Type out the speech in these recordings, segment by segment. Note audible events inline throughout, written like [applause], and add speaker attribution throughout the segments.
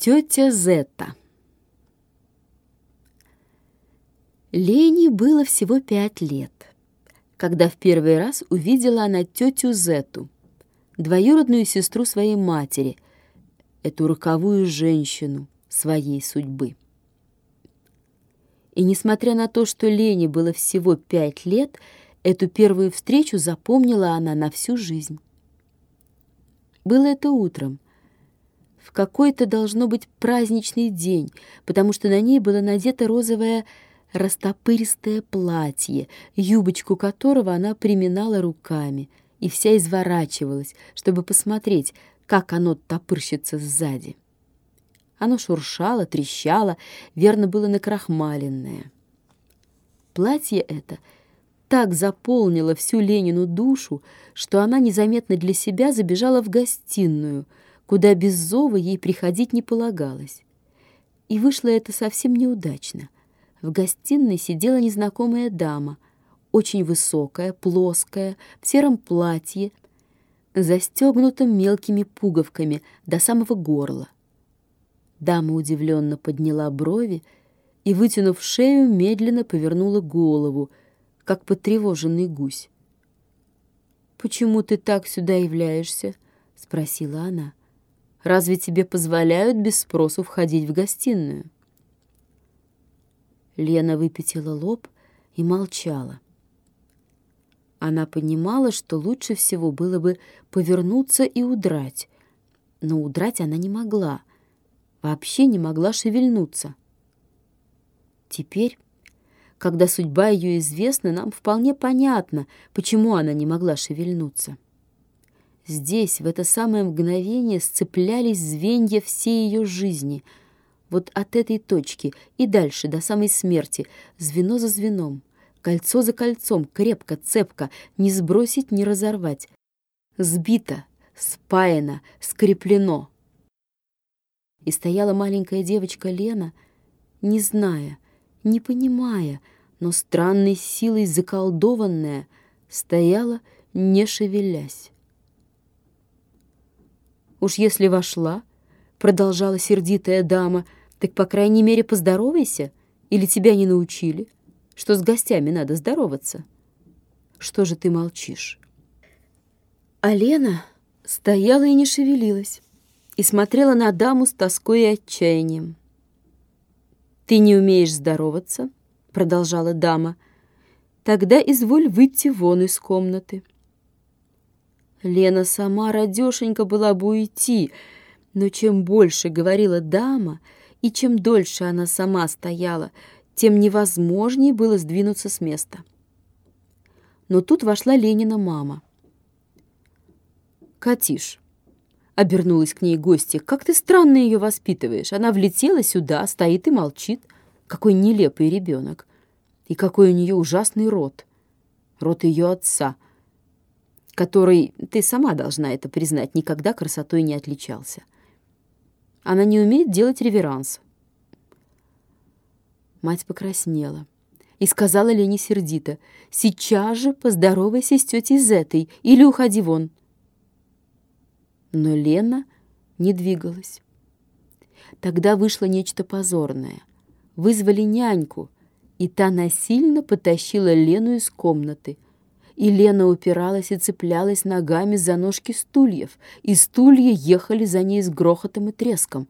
Speaker 1: Тетя Зетта Лене было всего пять лет, когда в первый раз увидела она тетю Зету, двоюродную сестру своей матери, эту роковую женщину своей судьбы. И несмотря на то, что Лене было всего пять лет, эту первую встречу запомнила она на всю жизнь. Было это утром — в какой-то должно быть праздничный день, потому что на ней было надето розовое растопыристое платье, юбочку которого она приминала руками и вся изворачивалась, чтобы посмотреть, как оно топырщится сзади. Оно шуршало, трещало, верно было накрахмаленное. Платье это так заполнило всю Ленину душу, что она незаметно для себя забежала в гостиную — куда без зова ей приходить не полагалось. И вышло это совсем неудачно. В гостиной сидела незнакомая дама, очень высокая, плоская, в сером платье, застегнутом мелкими пуговками до самого горла. Дама удивленно подняла брови и, вытянув шею, медленно повернула голову, как потревоженный гусь. «Почему ты так сюда являешься?» — спросила она. Разве тебе позволяют без спросу входить в гостиную?» Лена выпятила лоб и молчала. Она понимала, что лучше всего было бы повернуться и удрать, но удрать она не могла, вообще не могла шевельнуться. Теперь, когда судьба ее известна, нам вполне понятно, почему она не могла шевельнуться. Здесь, в это самое мгновение, сцеплялись звенья всей ее жизни. Вот от этой точки и дальше, до самой смерти, звено за звеном, кольцо за кольцом, крепко, цепко, не сбросить, не разорвать. Сбито, спаяно, скреплено. И стояла маленькая девочка Лена, не зная, не понимая, но странной силой заколдованная, стояла, не шевелясь. Уж если вошла, — продолжала сердитая дама, — так, по крайней мере, поздоровайся, или тебя не научили, что с гостями надо здороваться. Что же ты молчишь? А Лена стояла и не шевелилась, и смотрела на даму с тоской и отчаянием. «Ты не умеешь здороваться?» — продолжала дама. «Тогда изволь выйти вон из комнаты». Лена сама радешенька была бы уйти, но чем больше говорила дама, и чем дольше она сама стояла, тем невозможнее было сдвинуться с места. Но тут вошла Ленина мама. «Катиш», — обернулась к ней гостья, — «как ты странно ее воспитываешь. Она влетела сюда, стоит и молчит. Какой нелепый ребенок. И какой у нее ужасный рот. Рот ее отца — который, ты сама должна это признать, никогда красотой не отличался. Она не умеет делать реверанс. Мать покраснела и сказала Лене сердито, «Сейчас же поздоровайся с тетей Зетой или уходи вон». Но Лена не двигалась. Тогда вышло нечто позорное. Вызвали няньку, и та насильно потащила Лену из комнаты — и Лена упиралась и цеплялась ногами за ножки стульев, и стулья ехали за ней с грохотом и треском.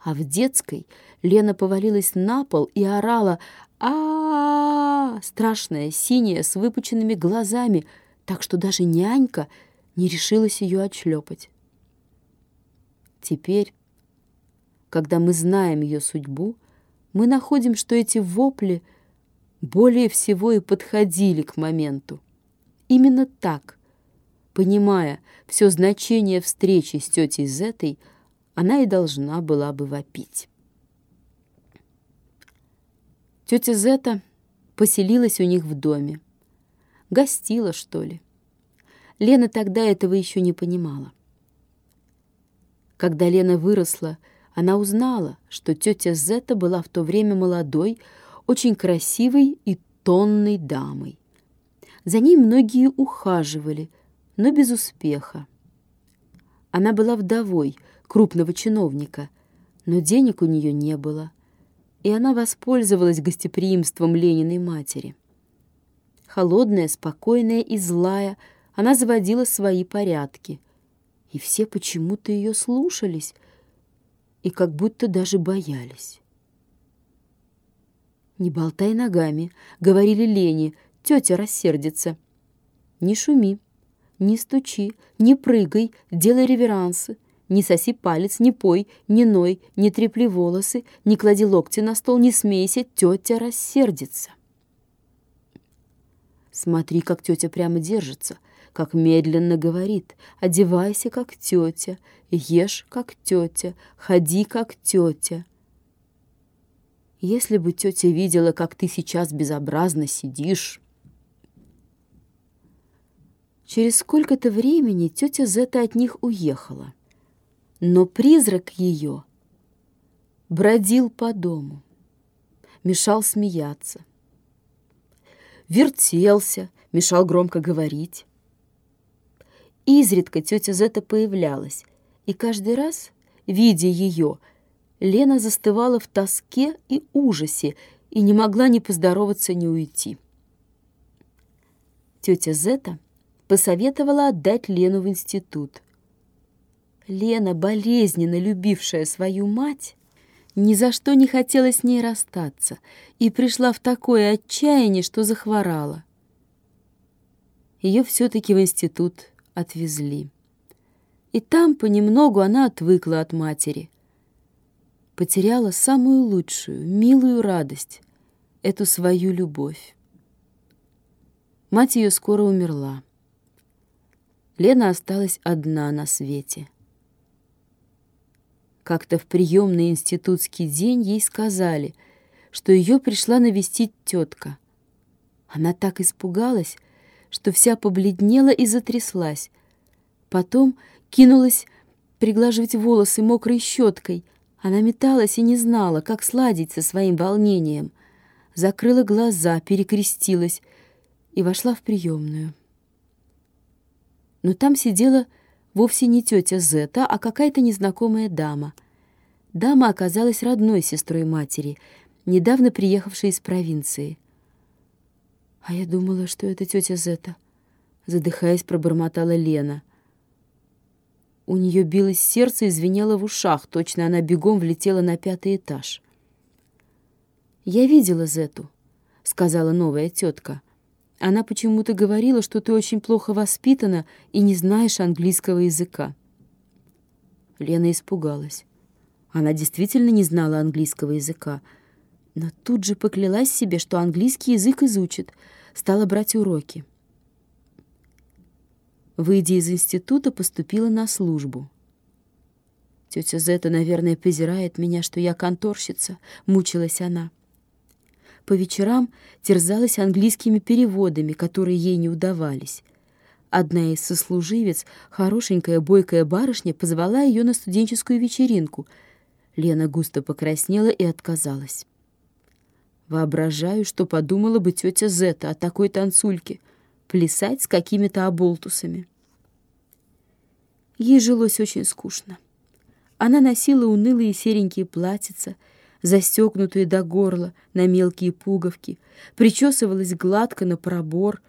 Speaker 1: А в детской Лена повалилась на пол и орала а, -а, -а страшная, синяя, с выпученными глазами, так что даже нянька не решилась ее отшлепать. Теперь, когда мы знаем ее судьбу, мы находим, что эти вопли более всего и подходили к моменту. Именно так, понимая все значение встречи с тетей Зетой, она и должна была бы вопить. Тетя Зета поселилась у них в доме. Гостила, что ли. Лена тогда этого еще не понимала. Когда Лена выросла, она узнала, что тетя Зета была в то время молодой, очень красивой и тонной дамой. За ней многие ухаживали, но без успеха. Она была вдовой крупного чиновника, Но денег у нее не было, и она воспользовалась гостеприимством Лениной матери. Холодная, спокойная и злая, она заводила свои порядки, и все почему-то ее слушались и как будто даже боялись. «Не болтай ногами», — говорили Лене, — «тетя рассердится». «Не шуми, не стучи, не прыгай, делай реверансы, не соси палец, не пой, не ной, не трепли волосы, не клади локти на стол, не смейся, тетя рассердится». Смотри, как тетя прямо держится, как медленно говорит. Одевайся, как тетя, ешь, как тетя, ходи, как тетя. Если бы тетя видела, как ты сейчас безобразно сидишь... Через сколько-то времени тетя Зета от них уехала. Но призрак ее бродил по дому, мешал смеяться, вертелся, мешал громко говорить. Изредка тетя Зета появлялась, и каждый раз, видя ее, Лена застывала в тоске и ужасе и не могла ни поздороваться, ни уйти. Тетя Зета посоветовала отдать Лену в институт. Лена, болезненно любившая свою мать, ни за что не хотела с ней расстаться и пришла в такое отчаяние, что захворала. Ее все-таки в институт отвезли. И там понемногу она отвыкла от матери — потеряла самую лучшую, милую радость, эту свою любовь. Мать ее скоро умерла. Лена осталась одна на свете. Как-то в приемный институтский день ей сказали, что ее пришла навестить тетка. Она так испугалась, что вся побледнела и затряслась. Потом кинулась приглаживать волосы мокрой щеткой — она металась и не знала, как сладить со своим волнением. Закрыла глаза, перекрестилась и вошла в приемную. Но там сидела вовсе не тетя Зета, а какая-то незнакомая дама. Дама оказалась родной сестрой матери, недавно приехавшей из провинции. «А я думала, что это тетя Зета», — задыхаясь, пробормотала Лена. У нее билось сердце и звенело в ушах, точно она бегом влетела на пятый этаж. «Я видела Зету», — сказала новая тетка. «Она почему-то говорила, что ты очень плохо воспитана и не знаешь английского языка». Лена испугалась. Она действительно не знала английского языка, но тут же поклялась себе, что английский язык изучит, стала брать уроки. Выйдя из института, поступила на службу. Тетя Зета, наверное, презирает меня, что я конторщица, мучилась она. По вечерам терзалась английскими переводами, которые ей не удавались. Одна из сослуживец, хорошенькая бойкая барышня, позвала ее на студенческую вечеринку. Лена густо покраснела и отказалась. Воображаю, что подумала бы тетя Зета о такой танцульке — плясать с какими-то оболтусами. Ей жилось очень скучно. Она носила унылые серенькие платьица, застегнутые до горла на мелкие пуговки, причесывалась гладко на пробор.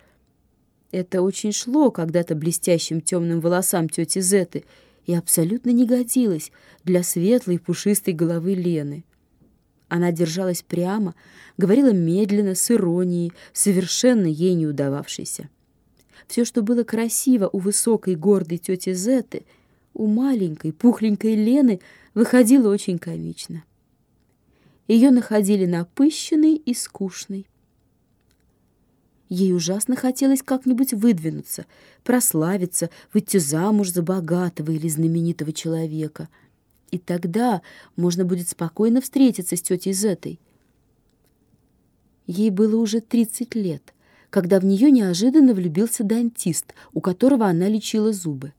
Speaker 1: Это очень шло когда-то блестящим темным волосам тети Зеты и абсолютно не годилось для светлой пушистой головы Лены. Она держалась прямо, говорила медленно, с иронией, совершенно ей не удававшейся. Все, что было красиво у высокой гордой тети Зеты, у маленькой пухленькой Лены выходило очень комично. Ее находили напыщенной и скучной. Ей ужасно хотелось как-нибудь выдвинуться, прославиться, выйти замуж за богатого или знаменитого человека — и тогда можно будет спокойно встретиться с тетей Зетой. Ей было уже 30 лет, когда в нее неожиданно влюбился дантист, у которого она лечила зубы.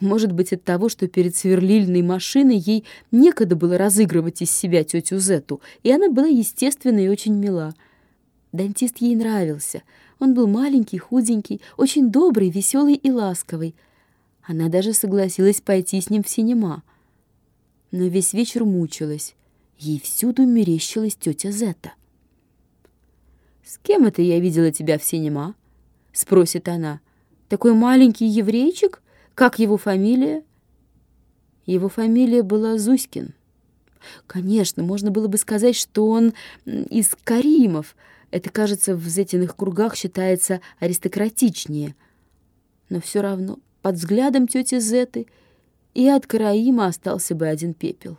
Speaker 1: Может быть, от того, что перед сверлильной машиной ей некогда было разыгрывать из себя тетю Зету, и она была естественна и очень мила. Дантист ей нравился. Он был маленький, худенький, очень добрый, веселый и ласковый. Она даже согласилась пойти с ним в синема — но весь вечер мучилась. Ей всюду мерещилась тетя Зета. «С кем это я видела тебя в синема?» — спросит она. «Такой маленький еврейчик? Как его фамилия?» Его фамилия была Зуськин. Конечно, можно было бы сказать, что он из Каримов. Это, кажется, в Зетиных кругах считается аристократичнее. Но все равно под взглядом тети Зеты и от Караима остался бы один пепел.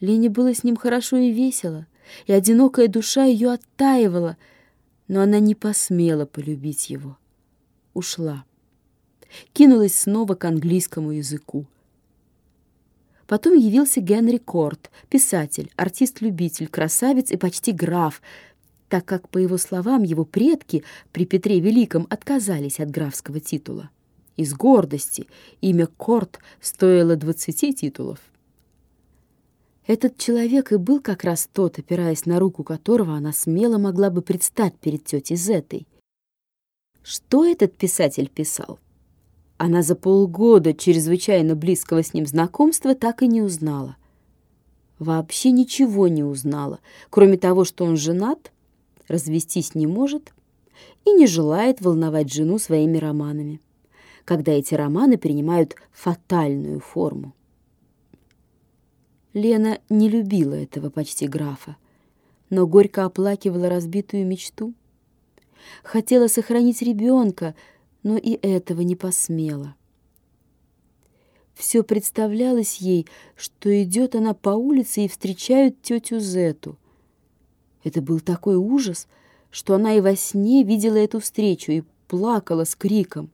Speaker 1: Лене было с ним хорошо и весело, и одинокая душа ее оттаивала, но она не посмела полюбить его. Ушла. Кинулась снова к английскому языку. Потом явился Генри Корт, писатель, артист-любитель, красавец и почти граф, так как, по его словам, его предки при Петре Великом отказались от графского титула. Из гордости имя Корт стоило двадцати титулов. Этот человек и был как раз тот, опираясь на руку которого она смело могла бы предстать перед тетей Зетой. Что этот писатель писал? Она за полгода чрезвычайно близкого с ним знакомства так и не узнала. Вообще ничего не узнала, кроме того, что он женат, развестись не может и не желает волновать жену своими романами, когда эти романы принимают фатальную форму. Лена не любила этого почти графа, но горько оплакивала разбитую мечту. Хотела сохранить ребенка, но и этого не посмела. Все представлялось ей, что идет она по улице и встречают тетю Зету. Это был такой ужас, что она и во сне видела эту встречу и плакала с криком.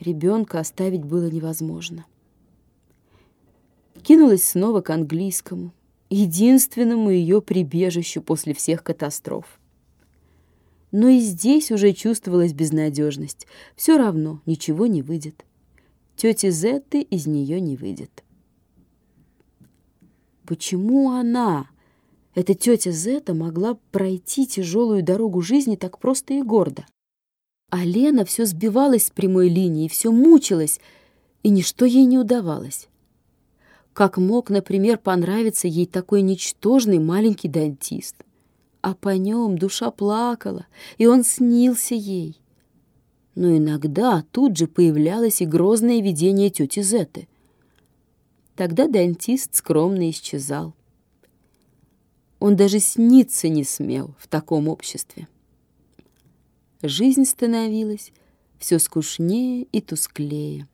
Speaker 1: Ребенка оставить было невозможно. Кинулась снова к английскому, единственному ее прибежищу после всех катастроф. Но и здесь уже чувствовалась безнадежность. Все равно ничего не выйдет. Тети Зетты из нее не выйдет. Почему она, эта тетя Зета, могла пройти тяжелую дорогу жизни так просто и гордо? А Лена все сбивалась с прямой линии, все мучилась, и ничто ей не удавалось. Как мог, например, понравиться ей такой ничтожный маленький дантист? А по нем душа плакала, и он снился ей. Но иногда тут же появлялось и грозное видение тети Зеты. Тогда дантист скромно исчезал. Он даже сниться не смел в таком обществе. Жизнь становилась все скучнее и тусклее.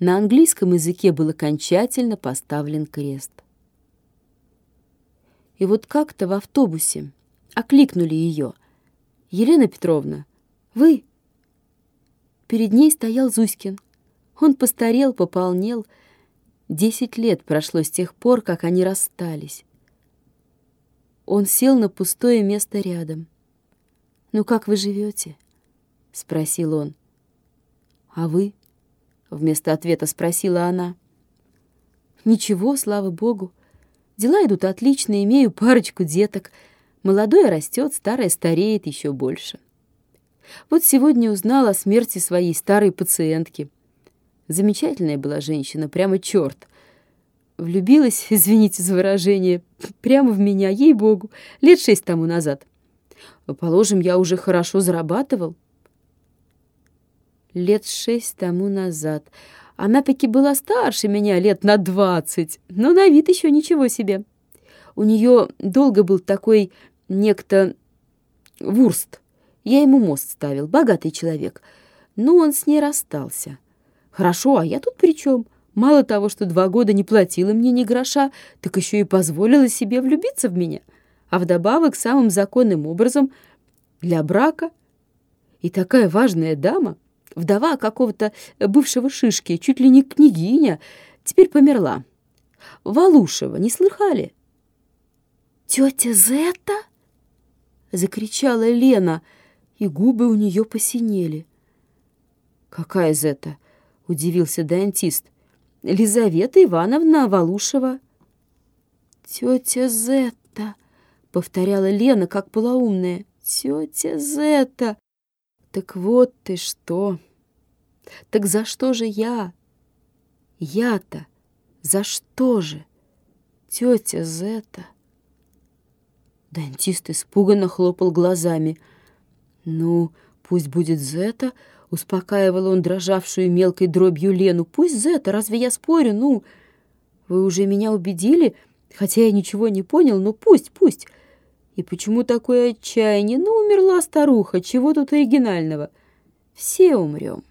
Speaker 1: На английском языке был окончательно поставлен крест. И вот как-то в автобусе окликнули ее. «Елена Петровна, вы?» Перед ней стоял Зуськин. Он постарел, пополнел. Десять лет прошло с тех пор, как они расстались. Он сел на пустое место рядом. «Ну как вы живете?» — спросил он. «А вы?» — вместо ответа спросила она. «Ничего, слава богу. Дела идут отлично, имею парочку деток. Молодое растет, старое стареет еще больше. Вот сегодня узнала о смерти своей старой пациентки. Замечательная была женщина, прямо черт. Влюбилась, [laughs] извините за выражение, прямо в меня, ей-богу, лет шесть тому назад. Положим, я уже хорошо зарабатывал. Лет шесть тому назад. Она таки была старше меня лет на двадцать, но на вид еще ничего себе. У нее долго был такой некто Вурст. Я ему мост ставил, богатый человек. Но он с ней расстался. Хорошо, а я тут при чем? Мало того, что два года не платила мне ни гроша, так еще и позволила себе влюбиться в меня. А вдобавок самым законным образом для брака. И такая важная дама — вдова какого-то бывшего шишки, чуть ли не княгиня, теперь померла. Валушева, не слыхали? «Тетя Зета?» — закричала Лена, и губы у нее посинели. «Какая Зета?» — удивился дантист. «Лизавета Ивановна Валушева». «Тетя Зета», — повторяла Лена, как полоумная. «Тетя Зета». Так вот ты что! Так за что же я? Я-то За что же? Тетя Зета. Дантист испуганно хлопал глазами. «Ну, пусть будет Зета», — успокаивал он дрожавшую мелкой дробью Лену. «Пусть Зета, разве я спорю? Ну, вы уже меня убедили, хотя я ничего не понял, но пусть, пусть. И почему такое отчаяние? Ну, умерла старуха, чего тут оригинального? Все умрем».